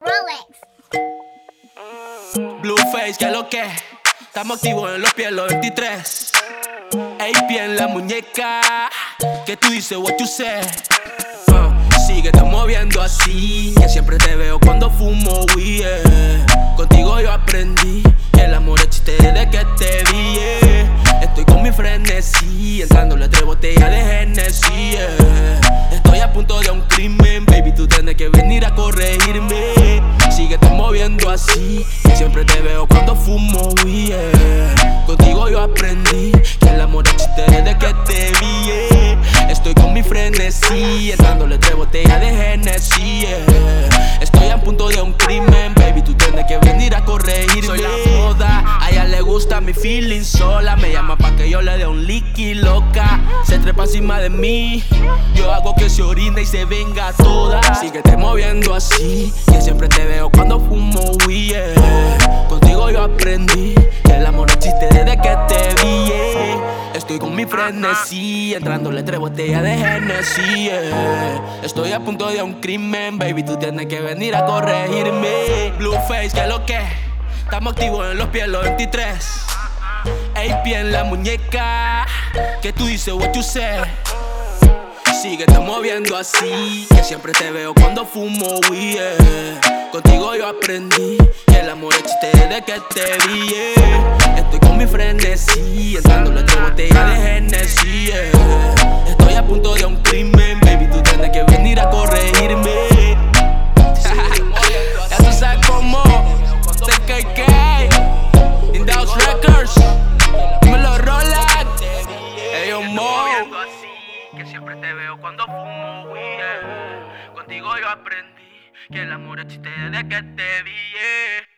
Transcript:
Rolex. Blueface, que lo que? Estamos activos en los pies los 23. AP en la muñeca. Que tú dices what you say. Uh, sigue te moviendo así. Que siempre te veo cuando fumo weed. Tú tienes que venir a corregirme. Sigue te moviendo así. Siempre te veo cuando fumo yeah. Contigo yo aprendí que el amor existe desde que te vi. Estoy con mi frenesí. Entrándole tres botellas de Genesis. Estoy a punto de un crimen. Baby, feeling sola. Me llama pa' que yo le dé un liqui loca. Se trepa encima de mí. Yo hago que se orine y se venga toda. Síguete moviendo así. Que siempre te veo cuando fumo weed. Contigo yo aprendí que el amor existe desde que te vi. yeah. Estoy con mi frenesí, entrándole tres botellas de Genesis. yeah. Estoy a punto de un crimen, baby, tú tienes que venir a corregirme. Blueface, que lo que? Estamos activos en los pies los 23. AP en la muñeca, que tú dices what you say. Síguete moviendo así, que siempre te veo cuando fumo weed. Contigo yo aprendí que el amor existe desde que te vi. Estoy con mi frenesí, entrándole tres botellas de Genesis. yeah. Que siempre te veo cuando fumo weed. Contigo yo aprendí que el amor existe desde que te vi.